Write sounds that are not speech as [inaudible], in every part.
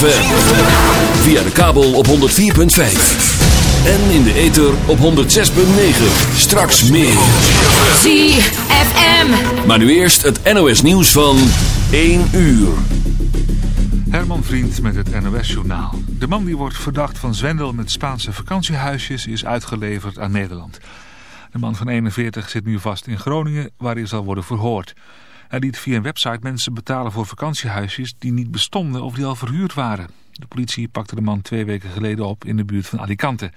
ZFM. Via de kabel op 104.5. En in de ether op 106.9. Straks meer. ZFM. Maar nu eerst het NOS nieuws van 1 uur. Herman Vriend met het NOS-journaal. De man die wordt verdacht van zwendel met Spaanse vakantiehuisjes is uitgeleverd aan Nederland. De man van 41 zit nu vast in Groningen, waar hij zal worden verhoord. Hij liet via een website mensen betalen voor vakantiehuisjes die niet bestonden of die al verhuurd waren. De politie pakte de man twee weken geleden op in de buurt van Alicante.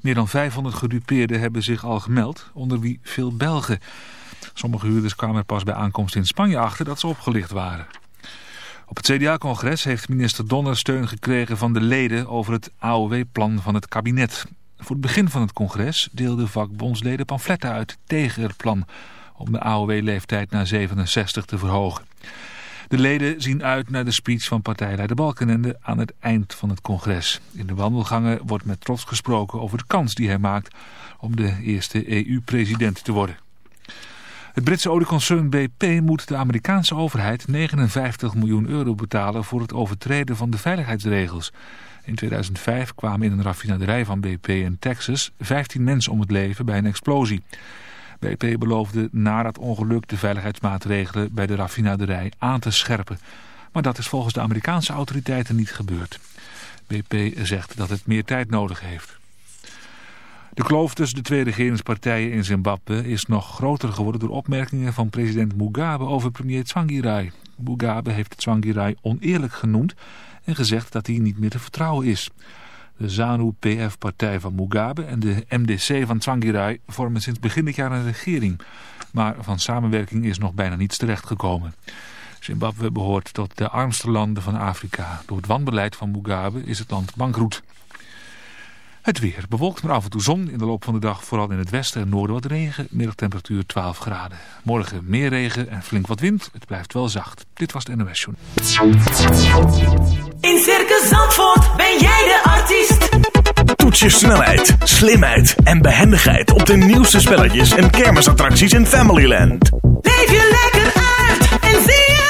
Meer dan 500 gedupeerden hebben zich al gemeld, onder wie veel Belgen. Sommige huurders kwamen er pas bij aankomst in Spanje achter dat ze opgelicht waren. Op het CDA-congres heeft minister Donner steun gekregen van de leden over het AOW-plan van het kabinet. Voor het begin van het congres deelden vakbondsleden pamfletten uit tegen het plan om de AOW-leeftijd naar 67 te verhogen. De leden zien uit naar de speech van partijleider Balkenende aan het eind van het congres. In de wandelgangen wordt met trots gesproken over de kans die hij maakt om de eerste EU-president te worden. Het Britse olieconcern BP moet de Amerikaanse overheid 59 miljoen euro betalen voor het overtreden van de veiligheidsregels. In 2005 kwamen in een raffinaderij van BP in Texas 15 mensen om het leven bij een explosie. BP beloofde na dat ongeluk de veiligheidsmaatregelen bij de raffinaderij aan te scherpen. Maar dat is volgens de Amerikaanse autoriteiten niet gebeurd. BP zegt dat het meer tijd nodig heeft. De kloof tussen de twee regeringspartijen in Zimbabwe is nog groter geworden door opmerkingen van president Mugabe over premier Tsvangirai. Mugabe heeft Tsvangirai oneerlijk genoemd en gezegd dat hij niet meer te vertrouwen is. De ZANU-PF-partij van Mugabe en de MDC van Tsvangirai vormen sinds begin dit jaar een regering. Maar van samenwerking is nog bijna niets terechtgekomen. Zimbabwe behoort tot de armste landen van Afrika. Door het wanbeleid van Mugabe is het land bankroet. Het weer bewolkt, maar af en toe zon. In de loop van de dag vooral in het westen en noorden wat regen. Middagtemperatuur 12 graden. Morgen meer regen en flink wat wind. Het blijft wel zacht. Dit was het NOS Journal. In Circus Zandvoort ben jij de artiest. Toets je snelheid, slimheid en behendigheid op de nieuwste spelletjes en kermisattracties in Familyland. Leef je lekker uit en zie zelf.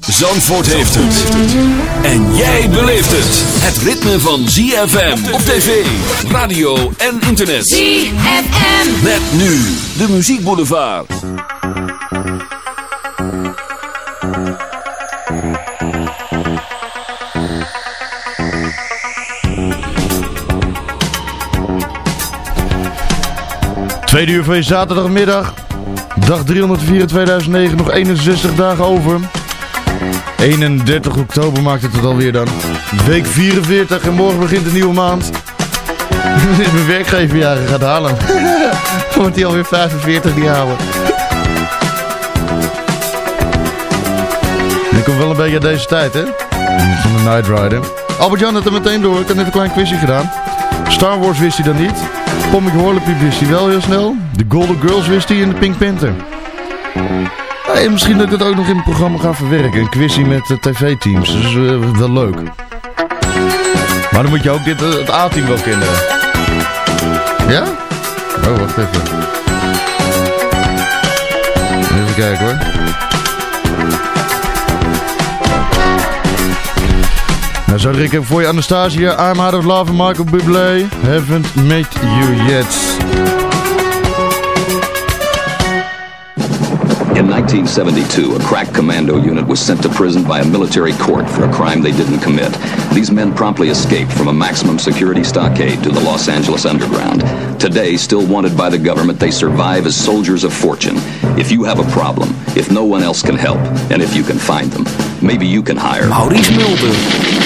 Zandvoort heeft het. En jij beleeft het. Het ritme van ZFM op tv, radio en internet. ZFM. Met nu de muziekboulevard. Tweede uur van je zaterdagmiddag. Dag 304 2009, nog 61 dagen over. 31 oktober maakt het het alweer dan. Week 44 en morgen begint een nieuwe maand. [laughs] mijn werkgever jaren gaat halen. [laughs] Wordt hij alweer 45 die houden. Die komt wel een beetje uit deze tijd, hè? Van de Night Rider. Albert-Jan had er meteen door. Ik had net een klein quizje gedaan. Star Wars wist hij dan niet. Comic Horlepiep wist hij wel heel snel. De Golden Girls wist hij en de Pink Panther. Misschien dat ik dat ook nog in het programma ga verwerken. Een quizje met de tv-teams. Dat is eh, wel leuk. Maar dan moet je ook dit, eh, het A-team wel kennen. Ja? Oh, wacht even. Even kijken hoor. Nou, zo Rick, voor je Anastasia, I'm Out of Love Michael Bublé. Haven't met you yet. In 1972, a crack commando unit was sent to prison by a military court for a crime they didn't commit. These men promptly escaped from a maximum security stockade to the Los Angeles underground. Today, still wanted by the government, they survive as soldiers of fortune. If you have a problem, if no one else can help, and if you can find them, maybe you can hire. Maurice Mulder.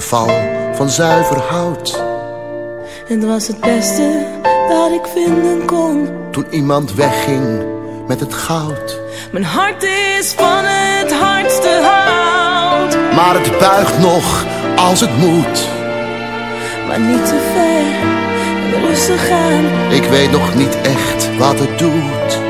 geval van zuiver hout. Het was het beste dat ik vinden kon. Toen iemand wegging met het goud. Mijn hart is van het hardste hout. Maar het buigt nog als het moet. Maar niet te ver rustig aan. Ik weet nog niet echt wat het doet.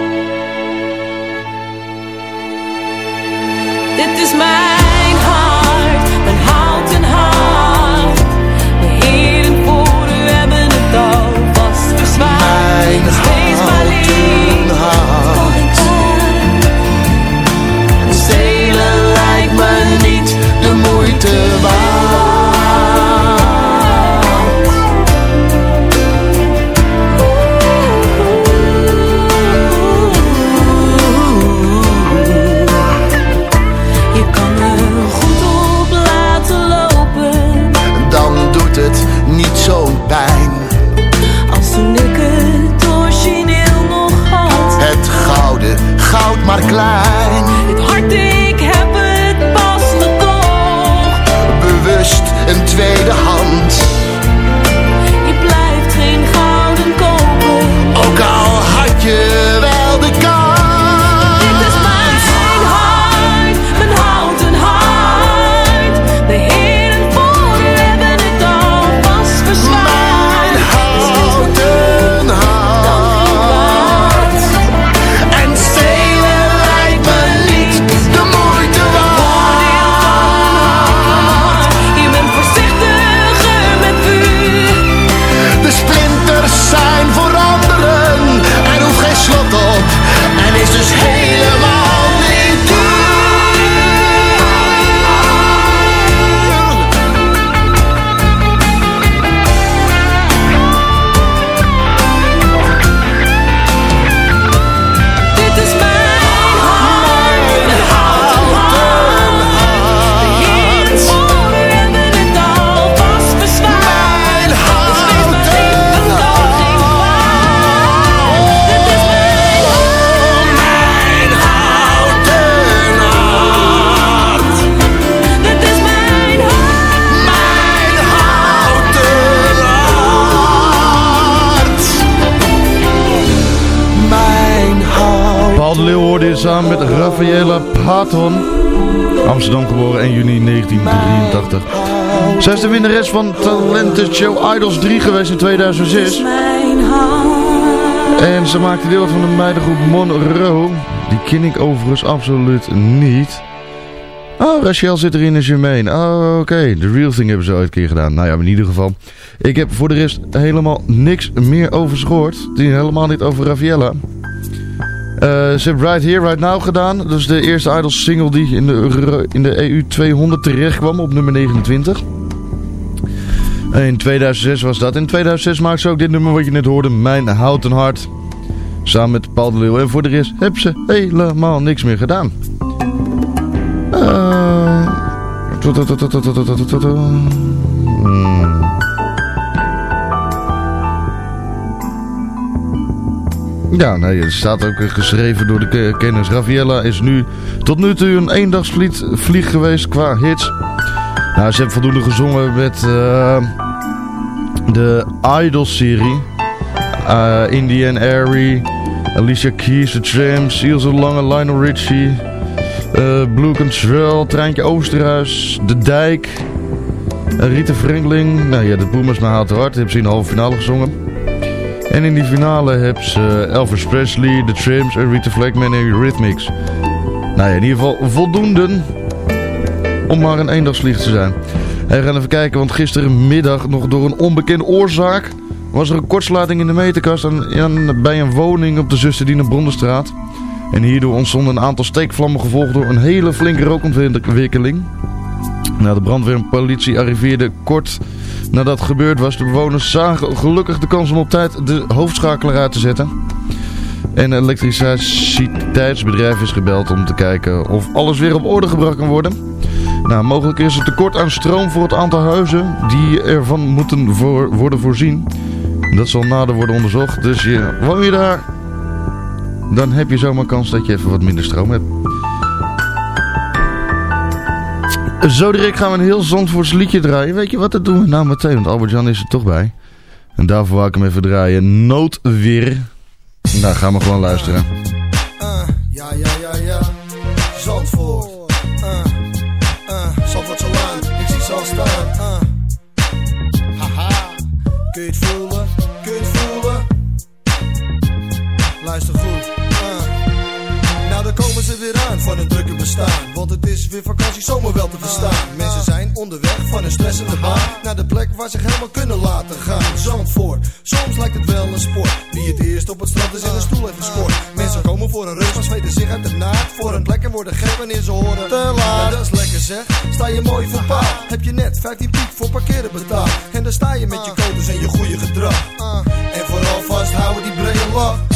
Amsterdam geboren 1 juni 1983. Zij is de winnares van Talented Show Idols 3 geweest in 2006. En ze maakte deel van de meidengroep Monroe. Die ken ik overigens absoluut niet. Oh, Rachel zit erin in Jermaine. Oh, oké. The Real Thing hebben ze ooit een keer gedaan. Nou ja, in ieder geval. Ik heb voor de rest helemaal niks meer over gehoord. Helemaal niet over Raviella. Uh, ze hebben Right Here, Right Now gedaan. Dat de eerste Idols single die in de, in de EU 200 terecht kwam op nummer 29. In 2006 was dat. In 2006 maakte ze ook dit nummer wat je net hoorde. Mijn Houten Hart. Samen met Paul de Leeuw. En voor de rest hebben ze helemaal niks meer gedaan. Uh, Ja, nee, het staat ook geschreven door de kennis. Raviella is nu tot nu toe een eendagsvlieg geweest qua hits. Nou, ze hebben voldoende gezongen met uh, de Idol-serie. Uh, Indian Airy, Alicia Keys, The Tramps, Ilse Lange, Lionel Richie, uh, Blue Control, Treintje Oosterhuis, De Dijk, Rita Frankling. Nou ja, de Boomers me haalt hard. Hebben ze in de halve finale gezongen. En in die finale hebben ze Elvis Presley, The Tramps en Rita Flackman en Eurythmics. Nou ja, in ieder geval voldoende om maar een eendagsvlieg te zijn. we gaan even kijken, want gisterenmiddag nog door een onbekende oorzaak... was er een kortsluiting in de meterkast aan, bij een woning op de Zusterdine Brondenstraat. En hierdoor ontstonden een aantal steekvlammen gevolgd door een hele flinke rookontwikkeling. Nou, de brandweer en politie arriveerden kort nadat het gebeurd was. De bewoners zagen gelukkig de kans om op tijd de hoofdschakelaar uit te zetten. En een elektriciteitsbedrijf is gebeld om te kijken of alles weer op orde gebracht kan worden. Nou, mogelijk is er tekort aan stroom voor het aantal huizen die ervan moeten voor, worden voorzien. Dat zal nader worden onderzocht. Dus je, woon je daar, dan heb je zomaar kans dat je even wat minder stroom hebt. Zo direct gaan we een heel Zandvoorts liedje draaien. Weet je wat, dat doen we nou meteen, want Albert-Jan is er toch bij. En daarvoor wou ik hem even draaien. Noodweer. Nou, gaan we gewoon luisteren. Uh, ja, ja, ja, ja. Zandvoort. Uh, uh, zo lang. Ik zie ze staan. Uh. Haha. Kun je voelen? Kun je voelen? Luister goed. Nou, daar komen ze weer aan van een drukke Want het is weer vakantie, zomer wel te verstaan. Mensen zijn onderweg van een stressende baan naar de plek waar ze helemaal kunnen laten gaan. Zandvoort, soms lijkt het wel een sport. Wie het eerst op het strand is in een stoel heeft gescoord. Mensen komen voor een rust, maar zweten zich uit de naad. Voor een plek en worden gek wanneer ze horen. Te laat. dat is lekker zeg, sta je mooi voor paal. Heb je net 15 piek voor parkeren betaald. En dan sta je met je codes en je goede gedrag. En vooral vasthouden die brede lach.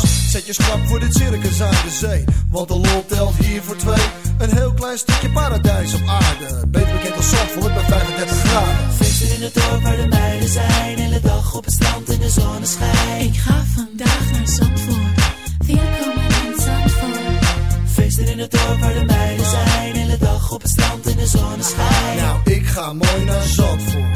Dus zet je schrap voor dit circus aan de zee. Want de lol telt hier voor twee. Een heel klein stukje paradijs op aarde. Beter bekend als Zandvoort bij 35 graden. Feesten in het dorp waar de meiden zijn. Hele dag op het strand in de zonneschijn. Ik ga vandaag naar Zandvoort. Welkom in Zandvoort. Feesten in het dorp waar de meiden zijn. Hele dag op het strand in de zonneschijn. Nou, ik ga mooi naar Zandvoort.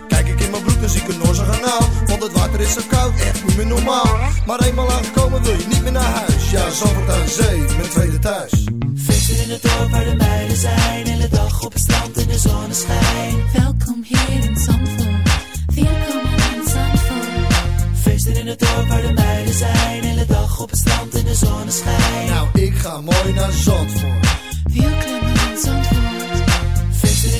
Kijk ik in mijn broek, dan zie ik een Noorse kanaal. Want het water is zo koud, echt niet meer normaal. Maar eenmaal aangekomen wil je niet meer naar huis. Ja, Zandvoort aan zee, mijn tweede thuis. Feesten in het dorp waar de meiden zijn. Hele dag op het strand in de zonneschijn. Welkom hier in Zandvoort. Welkom in Zandvoort. Feesten in het dorp waar de meiden zijn. Hele dag op het strand in de zonneschijn. Nou, ik ga mooi naar Zandvoort. Welkom in Zandvoort.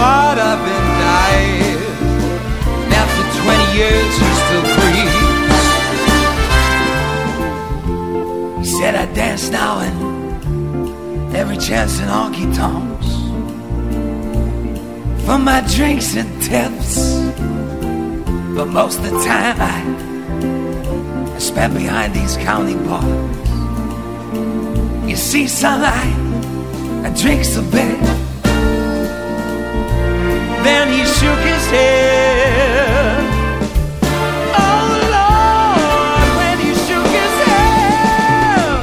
Caught up and died. And after 20 years, he still grieves. He said, I dance now and every chance in honky tonks. For my drinks and tips. But most of the time I, spend behind these county bars. You see sunlight I drink a bit. Then he shook his head. Oh Lord, when he shook his head,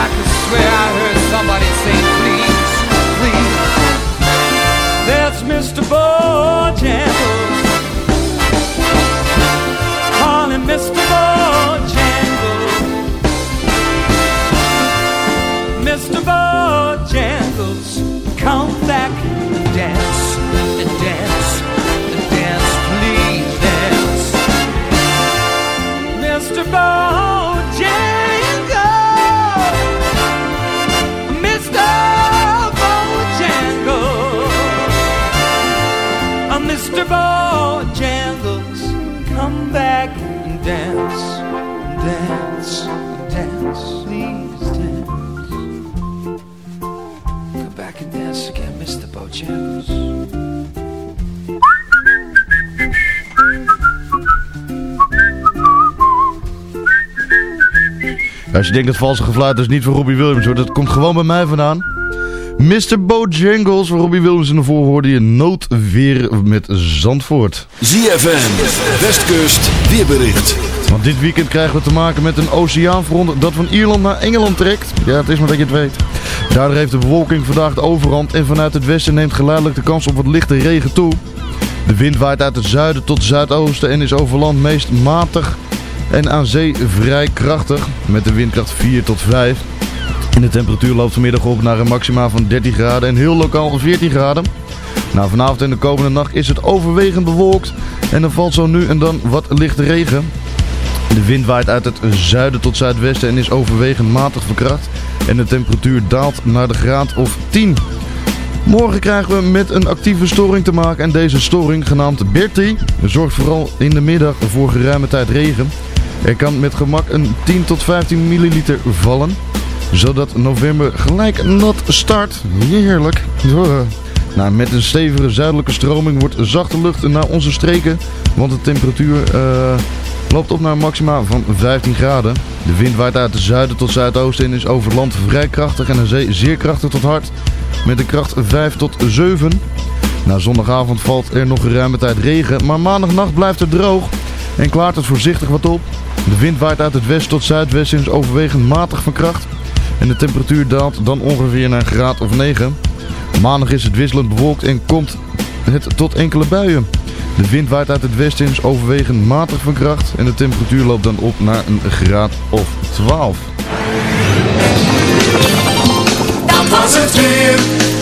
I could swear I heard somebody say, please, please. That's Mr. Bojangles. Call him Mr. Bojangles. Mr. Bojangles, come back je denkt dat valse gefluit is niet van Robbie Williams hoor, dat komt gewoon bij mij vandaan. Mr. Bojangles, van Robbie Williams en daarvoor hoorde je noodweer met Zandvoort. ZFM, Westkust, weerbericht. Want dit weekend krijgen we te maken met een oceaanfront dat van Ierland naar Engeland trekt. Ja, het is maar dat je het weet. Daardoor heeft de bewolking vandaag de overhand en vanuit het westen neemt geleidelijk de kans op wat lichte regen toe. De wind waait uit het zuiden tot zuidoosten en is over land meest matig en aan zee vrij krachtig met de windkracht 4 tot 5. En de temperatuur loopt vanmiddag op naar een maxima van 13 graden en heel lokaal 14 graden. Nou, vanavond en de komende nacht is het overwegend bewolkt en er valt zo nu en dan wat lichte regen. De wind waait uit het zuiden tot zuidwesten en is overwegend matig verkracht. En de temperatuur daalt naar de graad of 10. Morgen krijgen we met een actieve storing te maken. En deze storing, genaamd Bertie, zorgt vooral in de middag voor geruime tijd regen. Er kan met gemak een 10 tot 15 milliliter vallen, zodat november gelijk nat start. Heerlijk. [laughs] Nou, met een stevige zuidelijke stroming wordt zachte lucht naar onze streken, want de temperatuur uh, loopt op naar een maxima van 15 graden. De wind waait uit het zuiden tot zuidoosten en is over land vrij krachtig en aan zee zeer krachtig tot hard, met een kracht 5 tot 7. Na zondagavond valt er nog geruime tijd regen, maar maandagnacht blijft het droog en klaart het voorzichtig wat op. De wind waait uit het west tot zuidwesten en is overwegend matig van kracht. En de temperatuur daalt dan ongeveer naar een graad of 9. Maandag is het wisselend bewolkt en komt het tot enkele buien. De wind waait uit het westen en is overwegend matig van kracht. En de temperatuur loopt dan op naar een graad of 12. Dat was het weer.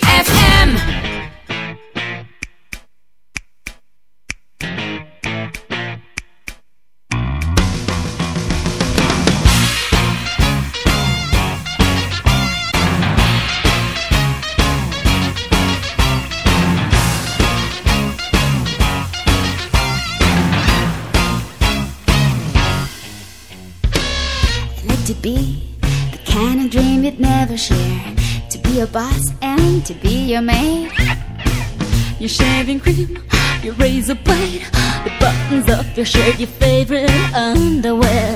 the buttons of your shirt, your favorite underwear.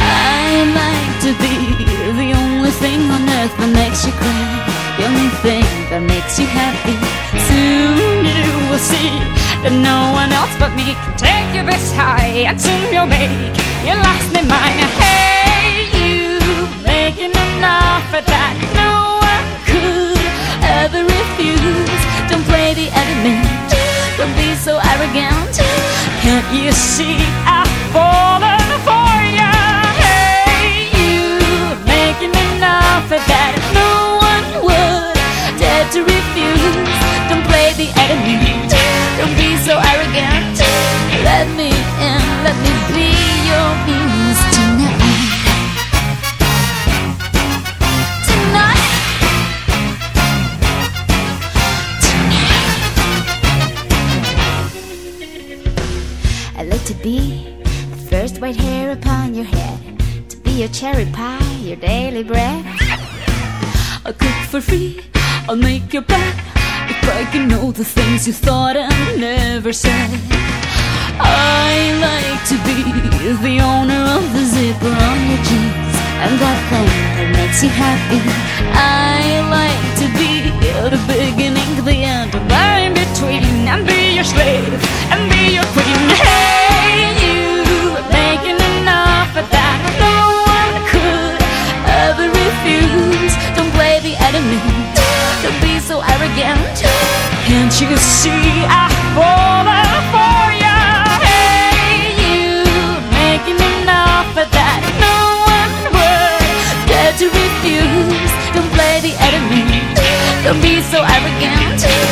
I like to be the only thing on earth that makes you cry, the only thing that makes you happy. Soon you will see that no one else but me can take you this high, and soon you'll make your last name mine. Hey, you making enough of that no one could ever refuse. Don't play the enemy. Don't be so arrogant. Can't you see I've fallen for you? Hey, you making enough of that no one would dare to refuse. Don't play the enemy. Don't be so arrogant. Let me in. Let me be your muse to be the first white hair upon your head. To be your cherry pie, your daily bread. I'll cook for free. I'll make your bed. If I can know the things you thought I never said. I like to be the owner of the zipper on your jeans. And that thing that makes you happy. I like to be the beginning, the end, and the in between. And be your slave, and be your queen. The enemy. Don't be so arrogant. Can't you see I've fallen for you? Hey, you making enough of that no one would dare to refuse. Don't play the enemy. Don't be so arrogant.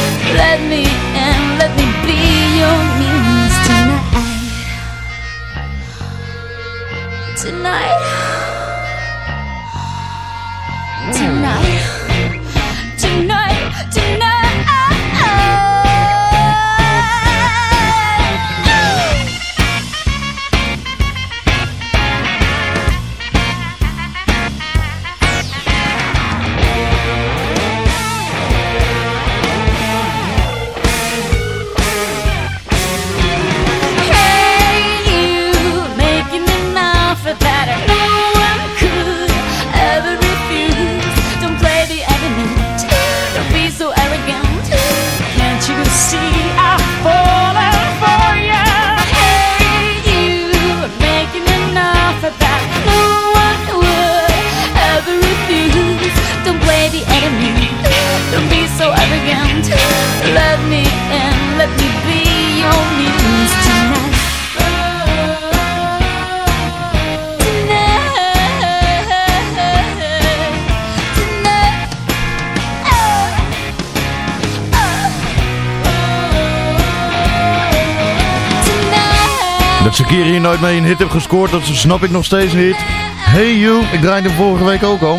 Nooit mee een hit heeft gescoord, dat snap ik nog steeds niet. Hey You, ik draaide hem vorige week ook al.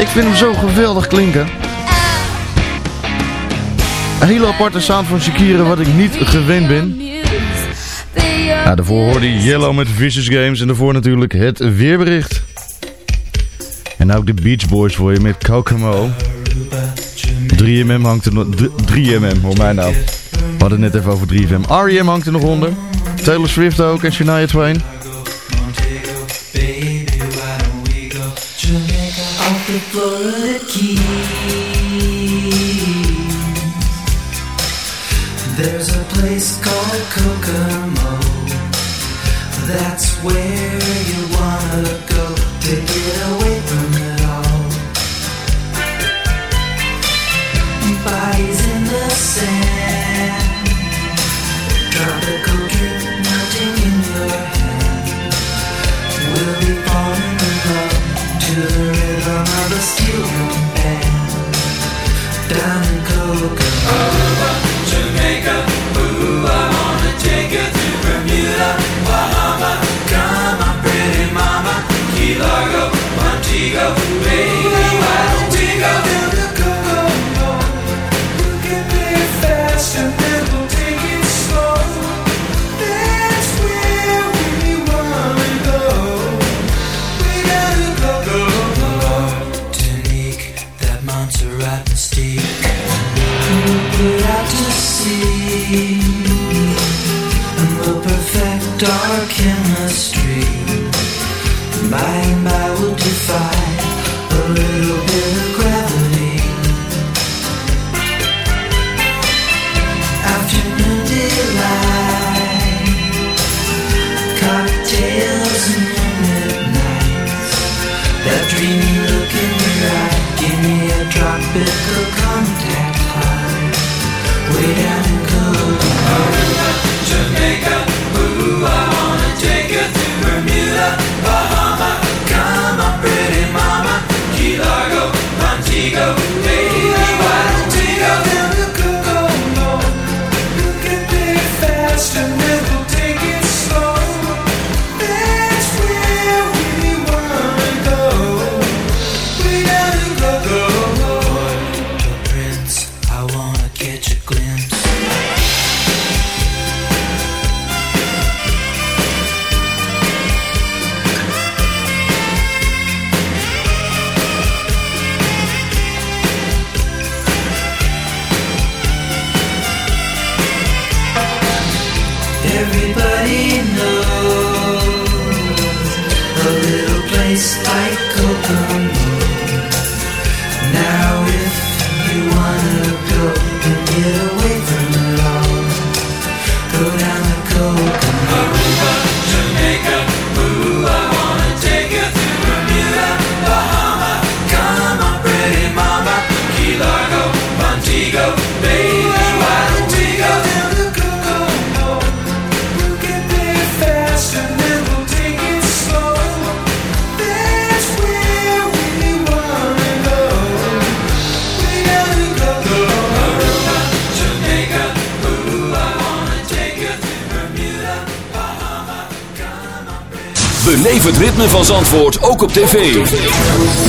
Ik vind hem zo geweldig klinken. Een hele aparte sound van Shakira wat ik niet gewend ben. Ja, daarvoor hoorde je Yellow met Vicious Games en daarvoor natuurlijk het weerbericht. En ook de Beach Boys voor je met Kokomo. 3MM hangt er nog... 3MM, hoor mij nou. We hadden net even over 3FM. R.E.M. hangt er nog onder. Taylor Swift ook en Shania Twain. There's a place called Kokomo. That's where you wanna go to get away Zandvoort ook op tv.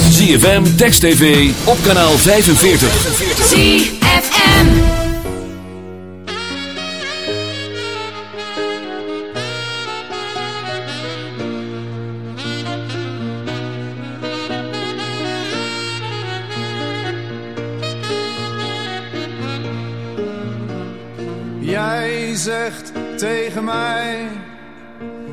ZFM, Text TV, op kanaal 45. ZFM Jij zegt tegen mij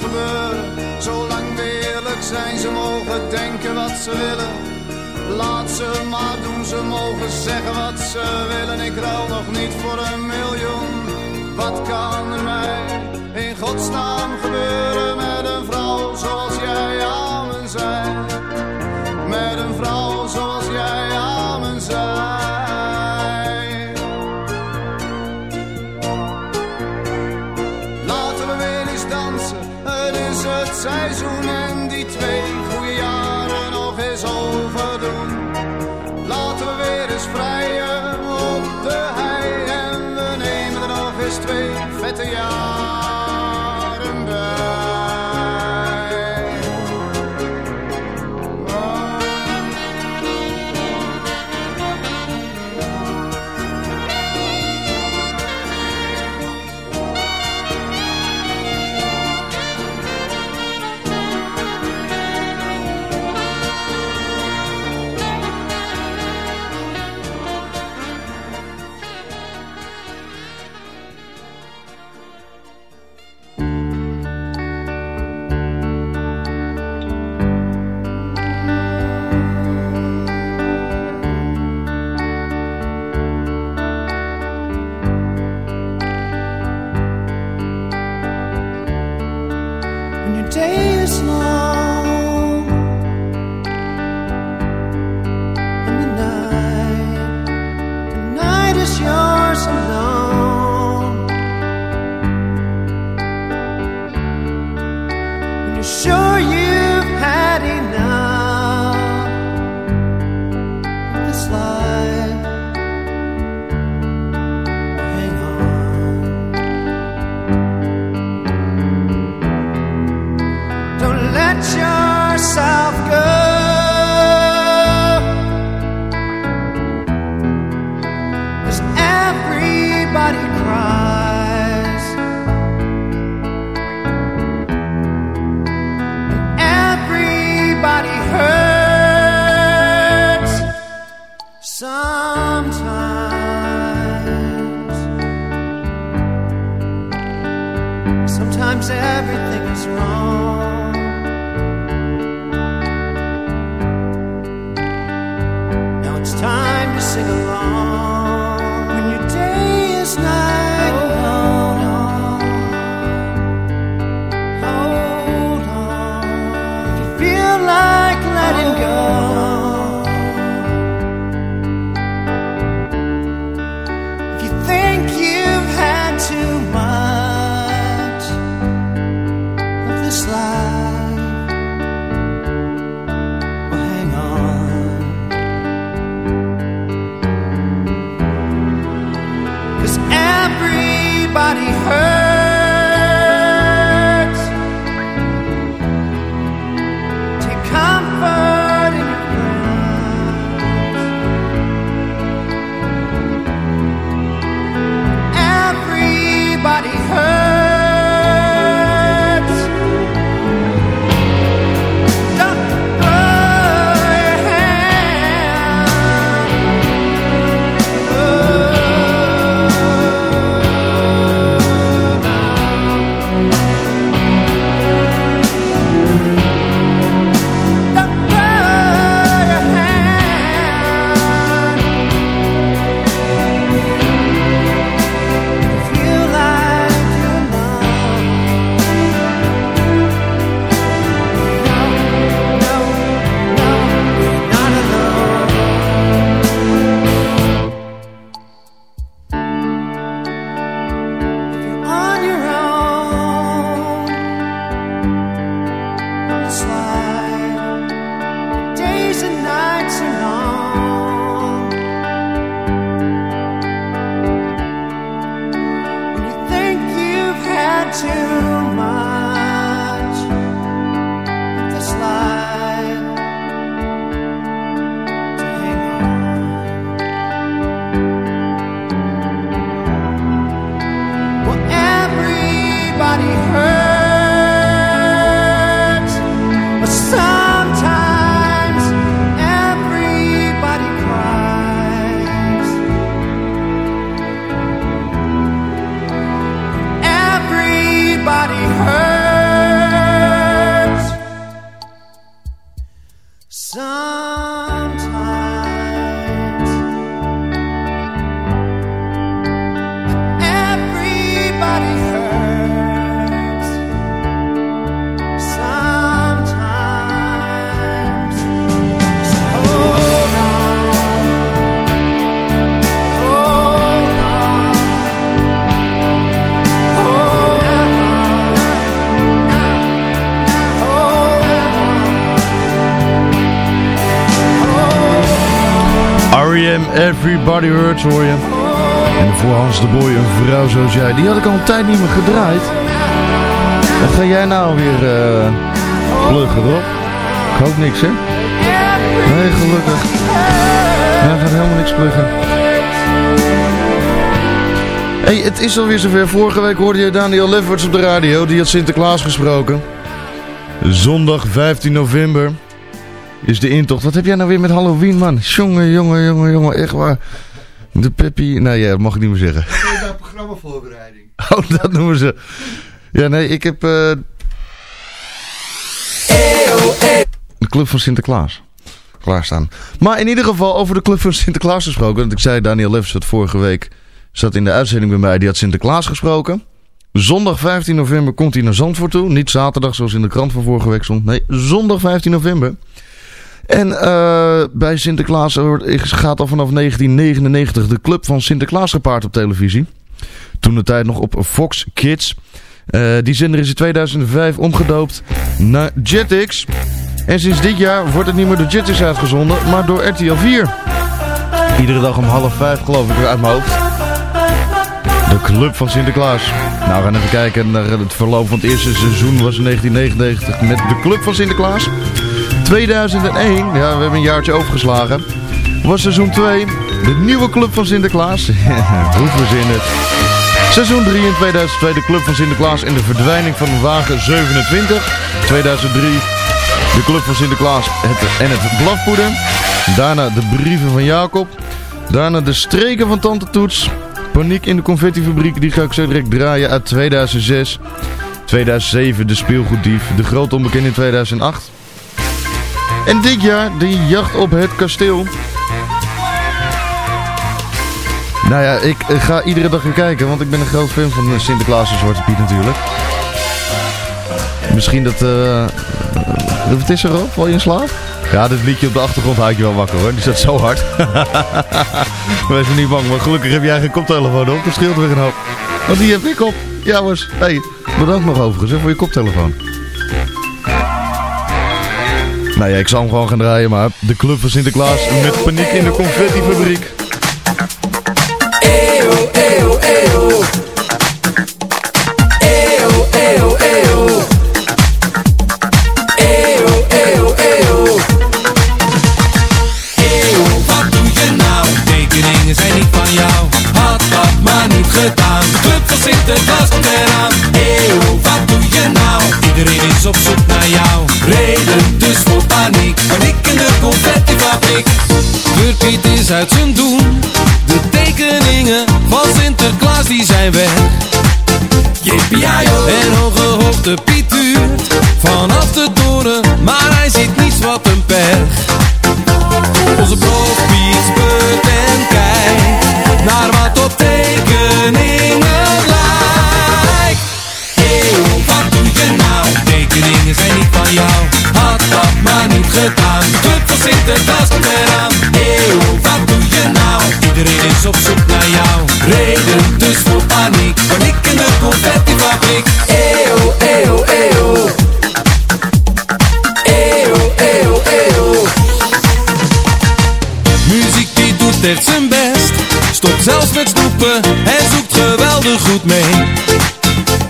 gebeuren. Zolang we eerlijk zijn, ze mogen denken wat ze willen. Laat ze maar doen, ze mogen zeggen wat ze willen. Ik rouw nog niet voor een miljoen. Wat kan er mij in godsnaam gebeuren? Everybody Hurts hoor je. En voor Hans de Boy, een vrouw zoals jij. Die had ik al een tijd niet meer gedraaid. Wat ga jij nou weer uh, pluggen, Rob? Ik hoop niks, hè? Nee, gelukkig. Hij gaat helemaal niks pluggen. hey, het is alweer zover. Vorige week hoorde je Daniel Lefferts op de radio. Die had Sinterklaas gesproken. Zondag 15 november is de intocht. Wat heb jij nou weer met Halloween, man? Jongen, jongen, jongen, jongen, echt waar. De Peppy... Nee, ja, dat mag ik niet meer zeggen. Je nou programmavoorbereiding? [laughs] Oh, dat noemen ze. Ja, nee, ik heb... Uh... De Club van Sinterklaas. Klaarstaan. Maar in ieder geval over de Club van Sinterklaas gesproken. Want ik zei, Daniel Lefs vorige week zat in de uitzending bij mij. Die had Sinterklaas gesproken. Zondag 15 november komt hij naar Zandvoort toe. Niet zaterdag zoals in de krant van vorige week stond. Nee, zondag 15 november. En uh, bij Sinterklaas gaat al vanaf 1999 de club van Sinterklaas gepaard op televisie. Toen de tijd nog op Fox Kids. Uh, die zender is in 2005 omgedoopt naar Jetix. En sinds dit jaar wordt het niet meer door Jetix uitgezonden, maar door RTL 4. Iedere dag om half vijf geloof ik uit mijn hoofd. De Club van Sinterklaas. Nou, we gaan even kijken naar het verloop van het eerste seizoen was in 1999 met de Club van Sinterklaas. 2001, ja, we hebben een jaartje overgeslagen, was seizoen 2 de nieuwe Club van Sinterklaas. [laughs] Hoe verzin het. Seizoen 3 in 2002 de Club van Sinterklaas en de verdwijning van wagen 27. 2003 de Club van Sinterklaas en het blafpoeder. Daarna de brieven van Jacob. Daarna de streken van Tante Toets. Paniek in de confettifabriek, die ga ik zo direct draaien uit 2006. 2007 de speelgoeddief, de grote onbekende in 2008. En dit jaar de jacht op het kasteel. Nou ja, ik ga iedere dag weer kijken, want ik ben een groot fan van Sinterklaas en Zwarte Piet natuurlijk. Misschien dat... Uh, wat is er ook? Val je in slaap? Ja, dit liedje op de achtergrond haak je wel wakker hoor. Die staat zo hard. [laughs] Wees er niet bang, maar gelukkig heb jij geen koptelefoon op. Dat scheelt weer een hoop. Want die heb ik op. Ja, was. Hey, bedankt nog overigens voor je koptelefoon. Nou ja, ik zal hem gewoon gaan draaien, maar de club van Sinterklaas met paniek in de confettifabriek. Eeuw, eeuw, eeuw. Goed mee.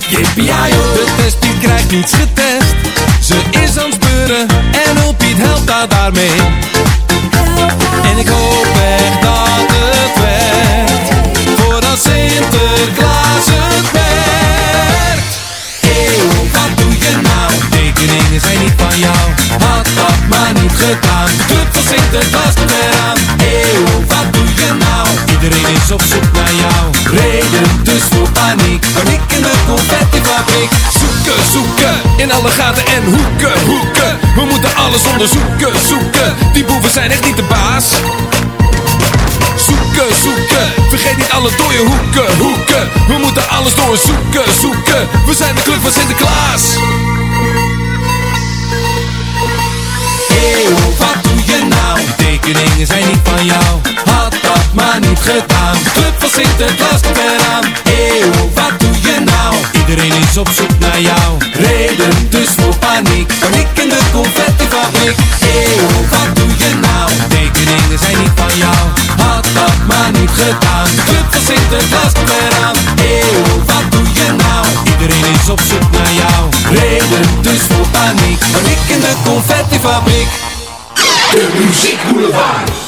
Jippie De test die krijgt niets getest. Ze is aan het speuren en op Piet helpt haar daarmee. En ik hoop echt dat het werkt. Voordat Sinterklaas het merkt. Eeuw, wat doe je nou? Tekeningen zijn niet van jou. Had dat maar niet gedaan. Club van Sinterklaas eraan. Eeuw, wat doe je nou? Iedereen is op zoek naar jou. Reden paniek. Paniek in de confettifabriek. Zoeken, zoeken. In alle gaten en hoeken, hoeken. We moeten alles onderzoeken, zoeken. Die boeven zijn echt niet de baas. Zoeken, zoeken. Vergeet niet alle dode hoeken, hoeken. We moeten alles doorzoeken, zoeken. We zijn de club van Sinterklaas. Eeuw, wat doe je nou? Die tekeningen zijn niet van jou. Maar niet gedaan. Club van Sinterklaas komt eraan. Eeuw, wat doe je nou? Iedereen is op zoek naar jou. Reden dus voor paniek. Paniek in de confettifabriek. Eeuw, wat doe je nou? Tekeningen zijn niet van jou. Had dat zit het vast weer aan Eeuw, wat doe je nou? Iedereen is op zoek naar jou Reden dus voor paniek Een ik in de confettifabriek De muziekboulevard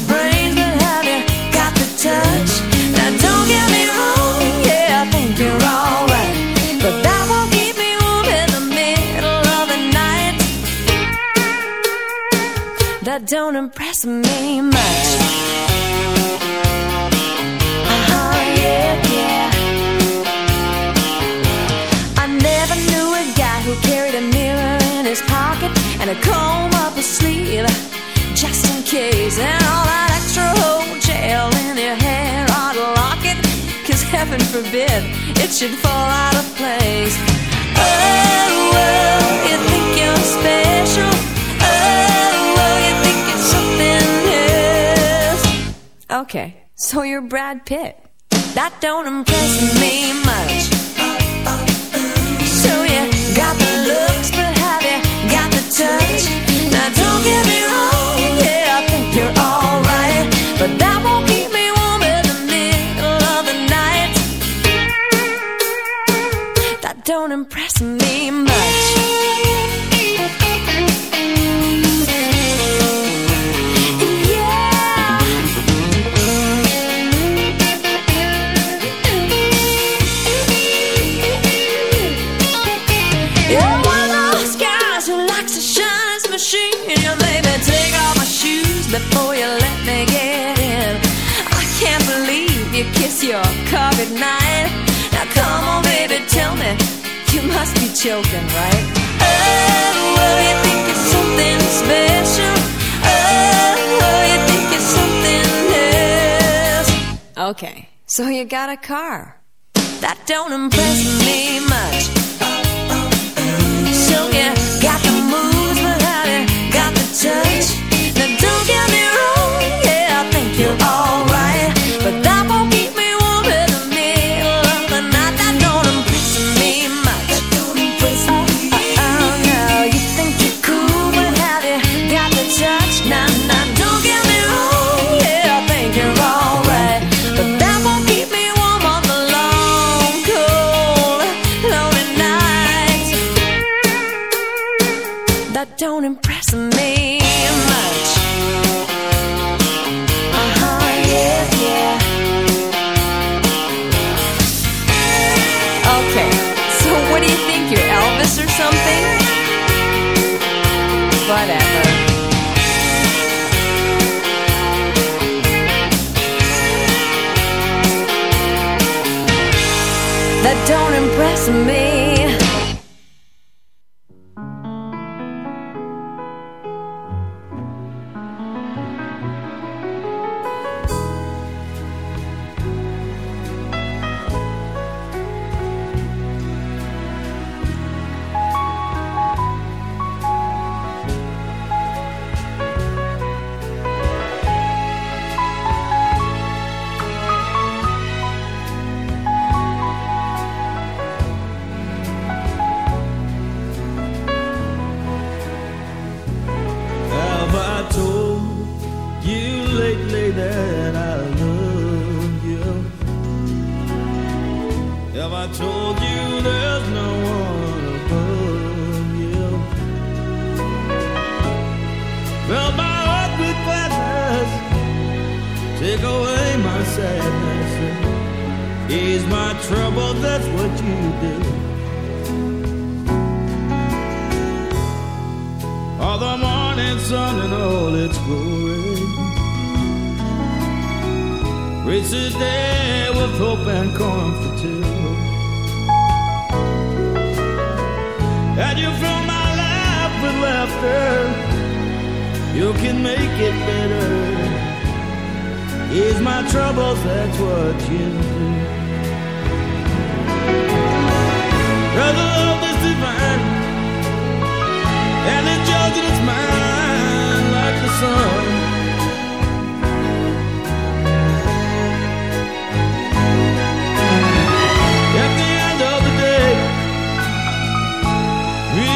touch? Now don't get me wrong, yeah, I think you're alright. But that won't keep me warm in the middle of the night. That don't impress me much. Uh-huh, yeah, yeah. I never knew a guy who carried a mirror in his pocket and a comb up his sleeve just in case. And all that extra whole heaven forbid it should fall out of place. Oh, well, you think you're special. Oh, well, you think something else. Okay, so you're Brad Pitt. That don't impress me much. So you got the looks, but have you got the touch? Now don't get me wrong, must be joking, right? Oh, you think it's something special. Oh, you think it's something else. Okay, so you got a car. That don't impress me much. So yeah, got the moves, but you got the touch? Now don't get me wrong, yeah, I think you're alright, lately that I love you? Have I told you there's no one above you? Fill my heart with gladness, take away my sadness, ease my trouble. That's what you do. All the morning sun and all its glory. Reach the day with hope and comfort too. And you fill my life with laughter. You can make it better. Ease my troubles, that's what you do. The love is divine. And the judgment's mine like the sun.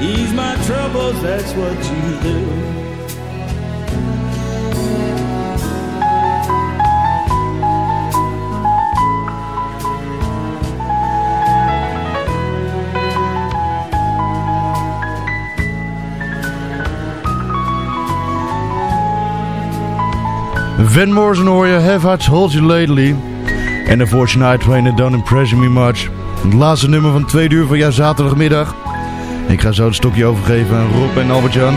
ease my troubles, that's what you do. Van Morrison hoor je, Have I Told You Lately. En de Fortune Night Train Don't Impress Me Much. Het laatste nummer van twee uur van jouw zaterdagmiddag. Ik ga zo het stokje overgeven aan Rob en Albert-Jan.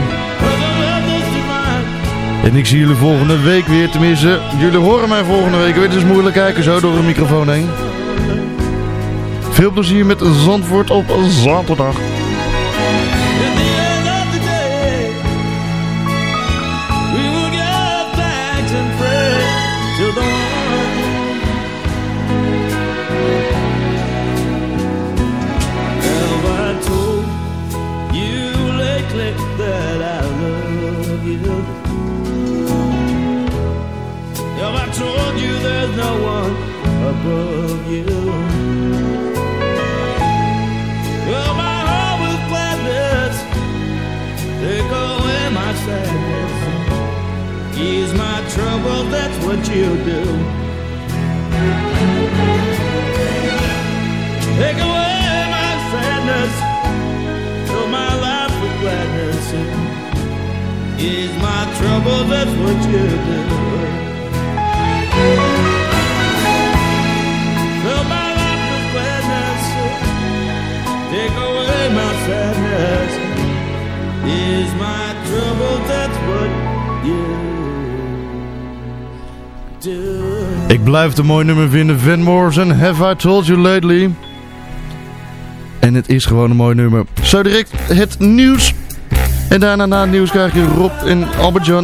En ik zie jullie volgende week weer. Tenminste, jullie horen mij volgende week weer. Het is moeilijk kijken zo door een microfoon heen. Veel plezier met Zandvoort op zaterdag. Above you? Fill my heart with gladness, take away my sadness. Ease my trouble, that's what you do. Take away my sadness, fill my life with gladness. Ease my trouble, that's what you do. Ease my trouble, you. Ik blijf een mooi nummer vinden. Van Morrison, Have I Told You Lately. En het is gewoon een mooi nummer. Zo direct het nieuws. En daarna na het nieuws krijg je Rob en Albert-Jan.